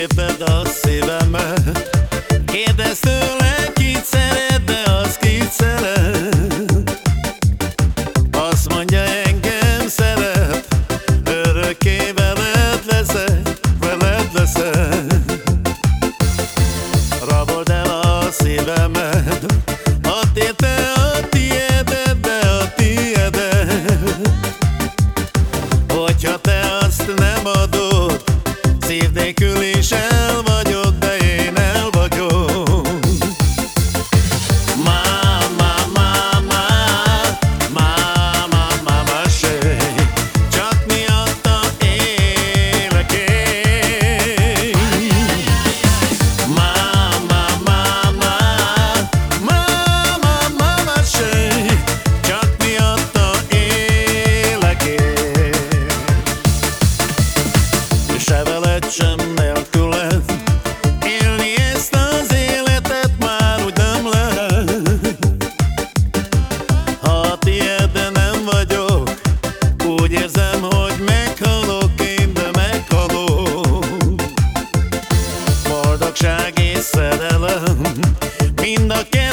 léped a szívemet Kérdezz tőle, kit szeret sem nélküled. Élni ezt az életet már úgy nem lehet. Ha tiéd nem vagyok, úgy érzem, hogy meghalok én, de meghalok. Boldogság és szerelem, mind a kettő